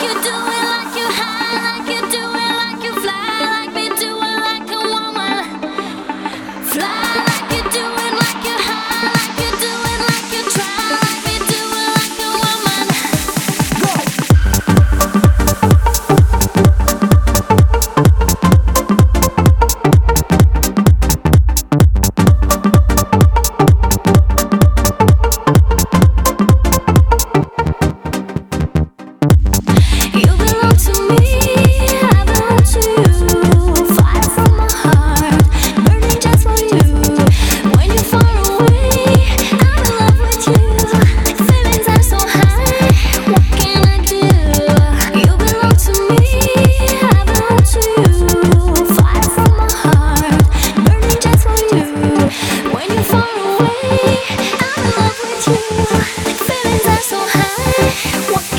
you do it What?